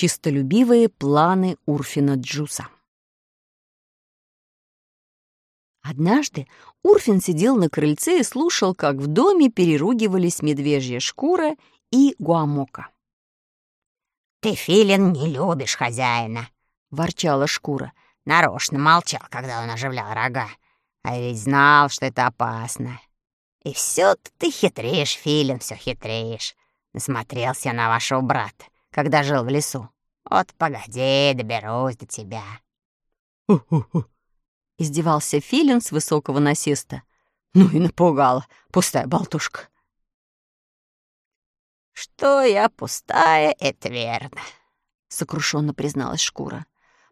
чистолюбивые планы Урфина Джуса. Однажды Урфин сидел на крыльце и слушал, как в доме переругивались медвежья шкура и гуамока. «Ты, Филин, не любишь хозяина», — ворчала шкура. «Нарочно молчал, когда он оживлял рога. А ведь знал, что это опасно. И все ты хитришь, Филин, все хитришь. Насмотрелся на вашего брата, когда жил в лесу. Вот погоди, доберусь до тебя». «Ху-ху-ху», — издевался Филин с высокого насеста. «Ну и напугала, пустая болтушка». «Что я пустая, это верно», — сокрушенно призналась шкура.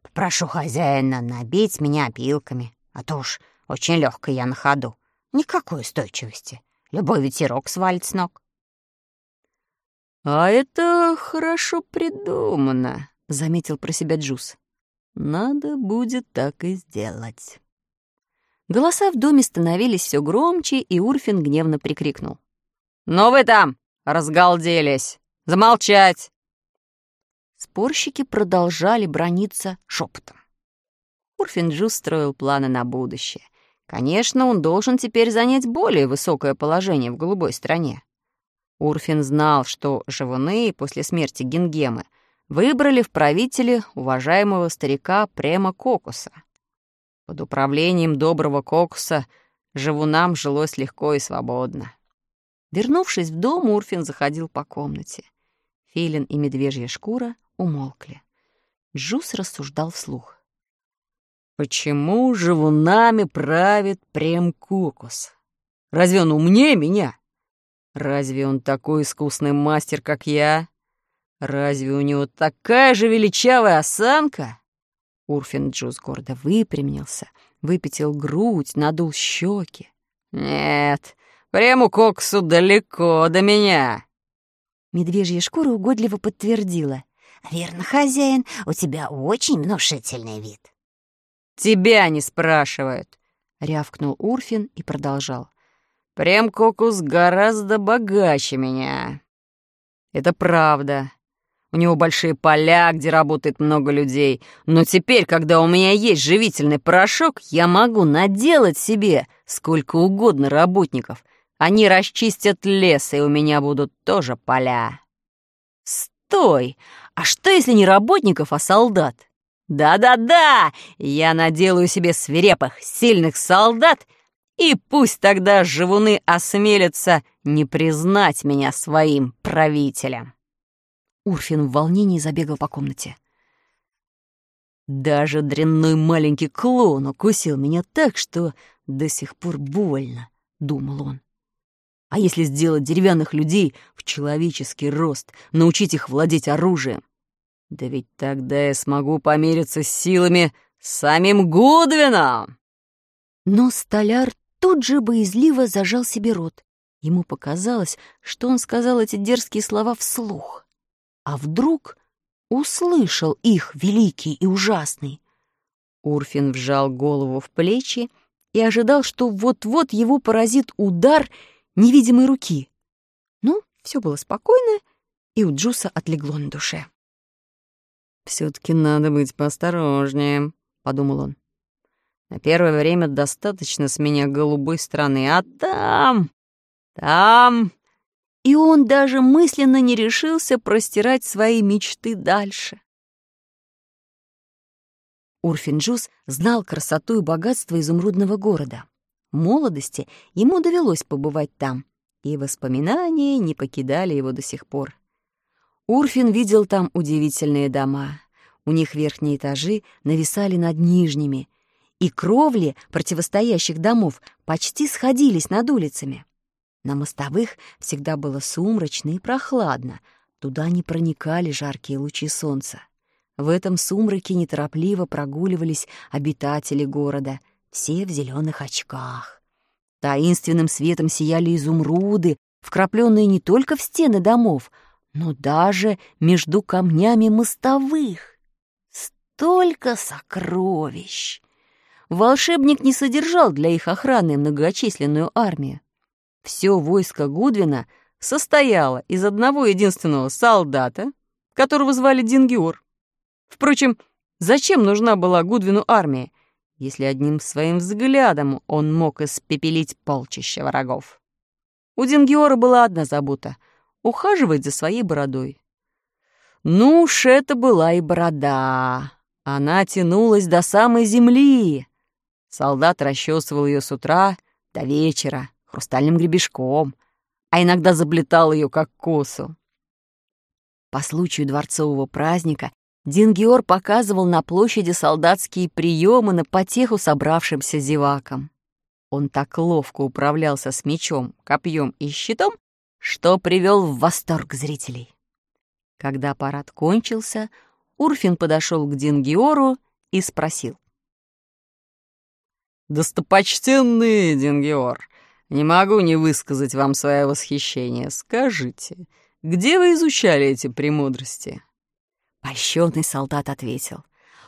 «Попрошу хозяина набить меня опилками, а то уж очень легкая я на ходу. Никакой устойчивости. Любой ветерок свалит с ног». «А это хорошо придумано», — заметил про себя Джуз. «Надо будет так и сделать». Голоса в доме становились все громче, и Урфин гневно прикрикнул. «Ну вы там! Разгалделись! Замолчать!» Спорщики продолжали брониться шепотом. Урфин Джуз строил планы на будущее. Конечно, он должен теперь занять более высокое положение в голубой стране. Урфин знал, что живуны после смерти Гингемы выбрали в правители уважаемого старика Према Кокуса. Под управлением доброго Кокуса живунам жилось легко и свободно. Вернувшись в дом, Урфин заходил по комнате. Филин и медвежья шкура умолкли. Джус рассуждал вслух. «Почему живунами правит Прем Кокус? Разве он умнее меня? Разве он такой искусный мастер, как я? Разве у него такая же величавая осанка?» Урфин Джус гордо выпрямился, выпятил грудь, надул щеки. «Нет, Прему Кокусу далеко до меня!» Медвежья шкура угодливо подтвердила. «Верно, хозяин, у тебя очень внушительный вид». «Тебя не спрашивают», — рявкнул Урфин и продолжал. «Прем Кокус гораздо богаче меня». «Это правда. У него большие поля, где работает много людей. Но теперь, когда у меня есть живительный порошок, я могу наделать себе сколько угодно работников, они расчистят лес, и у меня будут тоже поля. Стой! А что, если не работников, а солдат? Да-да-да! Я наделаю себе свирепых, сильных солдат, и пусть тогда живуны осмелятся не признать меня своим правителем. Урфин в волнении забегал по комнате. Даже дрянной маленький клоун укусил меня так, что до сих пор больно, — думал он. А если сделать деревянных людей в человеческий рост, научить их владеть оружием? Да ведь тогда я смогу помериться с силами самим Гудвином!» Но столяр тут же боязливо зажал себе рот. Ему показалось, что он сказал эти дерзкие слова вслух. А вдруг услышал их великий и ужасный. Урфин вжал голову в плечи и ожидал, что вот-вот его поразит удар — невидимой руки. Ну, все было спокойно, и у Джуса отлегло на душе. все таки надо быть поосторожнее», — подумал он. «На первое время достаточно с меня голубой страны, а там... там...» И он даже мысленно не решился простирать свои мечты дальше. Урфин Джус знал красоту и богатство изумрудного города. В молодости ему довелось побывать там, и воспоминания не покидали его до сих пор. Урфин видел там удивительные дома. У них верхние этажи нависали над нижними, и кровли противостоящих домов почти сходились над улицами. На мостовых всегда было сумрачно и прохладно, туда не проникали жаркие лучи солнца. В этом сумраке неторопливо прогуливались обитатели города — все в зеленых очках. Таинственным светом сияли изумруды, вкрапленные не только в стены домов, но даже между камнями мостовых. Столько сокровищ! Волшебник не содержал для их охраны многочисленную армию. Все войско Гудвина состояло из одного единственного солдата, которого звали Дингиор. Впрочем, зачем нужна была Гудвину армия, если одним своим взглядом он мог испепелить полчища врагов? У Дингиора была одна забота — ухаживать за своей бородой. Ну уж это была и борода. Она тянулась до самой земли. Солдат расчесывал ее с утра до вечера хрустальным гребешком, а иногда заплетал ее как косу. По случаю дворцового праздника Дингиор показывал на площади солдатские приемы на потеху собравшимся зевакам. Он так ловко управлялся с мечом, копьем и щитом, что привел в восторг зрителей. Когда парад кончился, Урфин подошел к Дингиору и спросил. «Достопочтенный Дингиор, не могу не высказать вам свое восхищение. Скажите, где вы изучали эти премудрости?» Польщенный солдат ответил.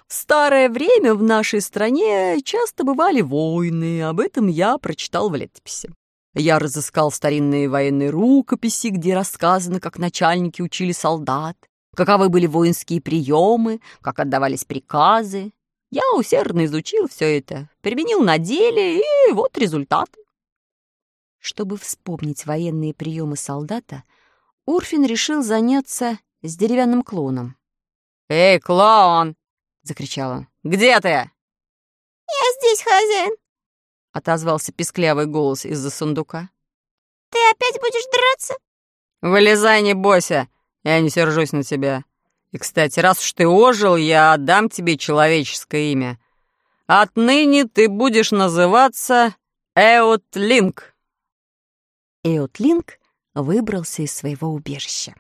«В старое время в нашей стране часто бывали войны, об этом я прочитал в летописи. Я разыскал старинные военные рукописи, где рассказано, как начальники учили солдат, каковы были воинские приемы, как отдавались приказы. Я усердно изучил все это, применил на деле, и вот результаты. Чтобы вспомнить военные приемы солдата, Урфин решил заняться с деревянным клоуном. «Эй, клоун!» — закричал он. «Где ты?» «Я здесь, хозяин!» — отозвался писклявый голос из-за сундука. «Ты опять будешь драться?» «Вылезай, не бойся, я не сержусь на тебя. И, кстати, раз уж ты ожил, я отдам тебе человеческое имя. Отныне ты будешь называться Эотлинг». Эотлинг выбрался из своего убежища.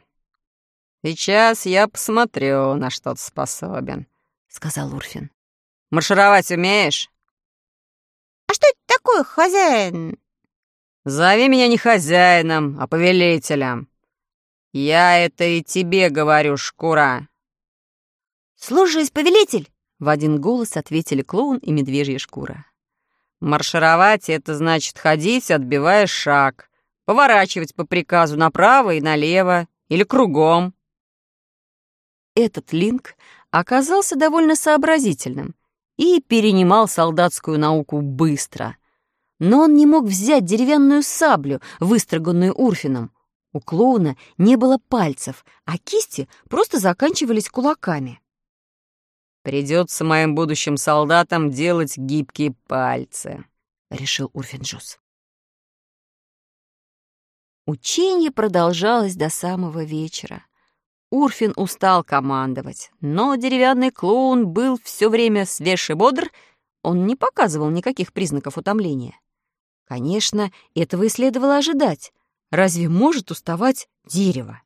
«Сейчас я посмотрю, на что ты способен», — сказал Урфин. «Маршировать умеешь?» «А что это такое, хозяин?» «Зови меня не хозяином, а повелителем. Я это и тебе говорю, шкура». «Слушаюсь, повелитель!» — в один голос ответили клоун и медвежья шкура. «Маршировать — это значит ходить, отбивая шаг, поворачивать по приказу направо и налево или кругом». Этот линк оказался довольно сообразительным и перенимал солдатскую науку быстро. Но он не мог взять деревянную саблю, выстроганную Урфином. У клоуна не было пальцев, а кисти просто заканчивались кулаками. «Придется моим будущим солдатам делать гибкие пальцы», — решил Урфинджус. Учение продолжалось до самого вечера. Урфин устал командовать, но деревянный клоун был все время свеж и бодр, он не показывал никаких признаков утомления. Конечно, этого и следовало ожидать. Разве может уставать дерево?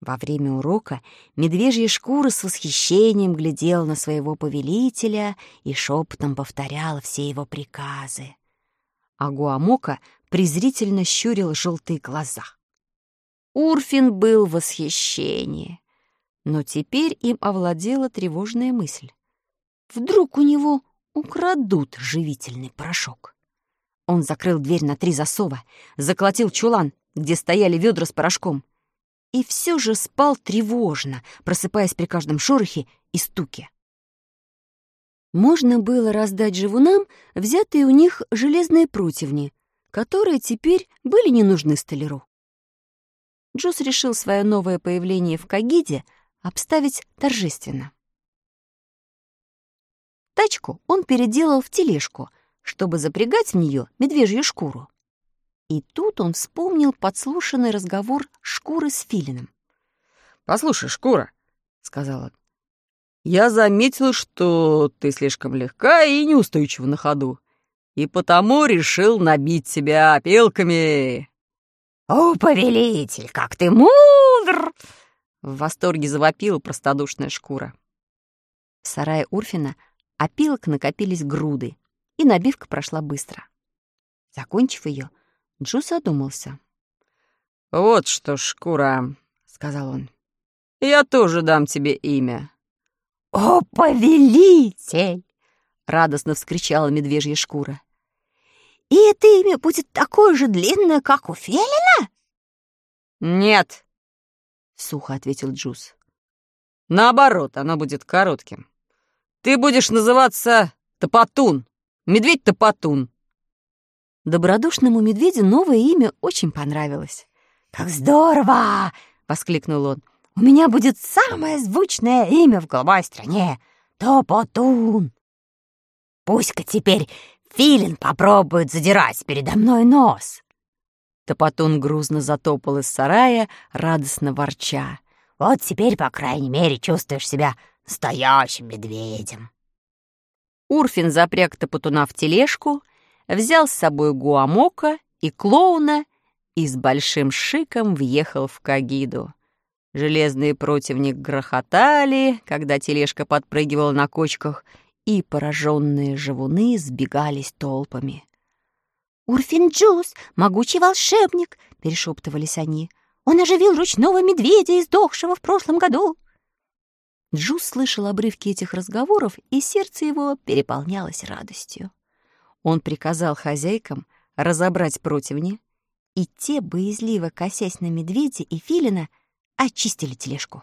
Во время урока медвежья шкура с восхищением глядела на своего повелителя и шепотом повторяла все его приказы. А Гуамока презрительно щурил желтые глаза. Урфин был в восхищении. Но теперь им овладела тревожная мысль. Вдруг у него украдут живительный порошок. Он закрыл дверь на три засова, заколотил чулан, где стояли ведра с порошком, и все же спал тревожно, просыпаясь при каждом шорохе и стуке. Можно было раздать живунам взятые у них железные противни, которые теперь были не нужны столяру. Джус решил свое новое появление в Кагиде обставить торжественно. Тачку он переделал в тележку, чтобы запрягать в нее медвежью шкуру. И тут он вспомнил подслушанный разговор шкуры с филином. «Послушай, шкура», — сказал он, — «я заметил, что ты слишком легка и неустойчива на ходу, и потому решил набить тебя опилками». «О, повелитель, как ты мудр!» В восторге завопила простодушная шкура. В сарае Урфина опилок накопились груды, и набивка прошла быстро. Закончив ее, Джу задумался. «Вот что, шкура», — сказал он, — «я тоже дам тебе имя». «О, повелитель!» — радостно вскричала медвежья шкура. И это имя будет такое же длинное, как у Фелина? Нет, сухо ответил Джуз. Наоборот, оно будет коротким. Ты будешь называться Топотун. Медведь-топотун. Добродушному медведю новое имя очень понравилось. «Как здорово!» — воскликнул он. «У меня будет самое звучное имя в голубой стране — Топотун. Пусть-ка теперь филин попробует задирать передо мной нос». Топотун грузно затопал из сарая, радостно ворча. «Вот теперь, по крайней мере, чувствуешь себя настоящим медведем». Урфин запряг Топотуна в тележку, взял с собой Гуамока и клоуна и с большим шиком въехал в Кагиду. Железные противни грохотали, когда тележка подпрыгивала на кочках, и пораженные живуны сбегались толпами. «Урфин Джуз, могучий волшебник!» — перешептывались они. «Он оживил ручного медведя, издохшего в прошлом году!» Джуз слышал обрывки этих разговоров, и сердце его переполнялось радостью. Он приказал хозяйкам разобрать противни, и те, боязливо косясь на медведя и филина, очистили тележку.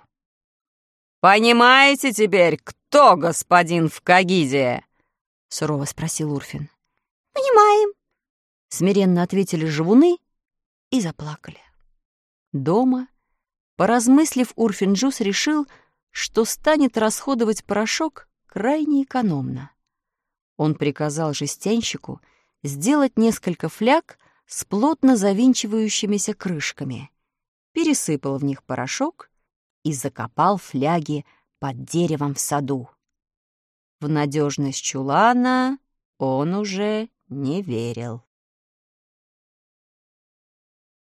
«Понимаете теперь, кто господин в Кагизе?» — сурово спросил Урфин. «Понимаем», — смиренно ответили живуны и заплакали. Дома, поразмыслив, Урфин Джус решил, что станет расходовать порошок крайне экономно. Он приказал жестянщику сделать несколько фляг с плотно завинчивающимися крышками, пересыпал в них порошок и закопал фляги под деревом в саду. В надежность чулана он уже не верил.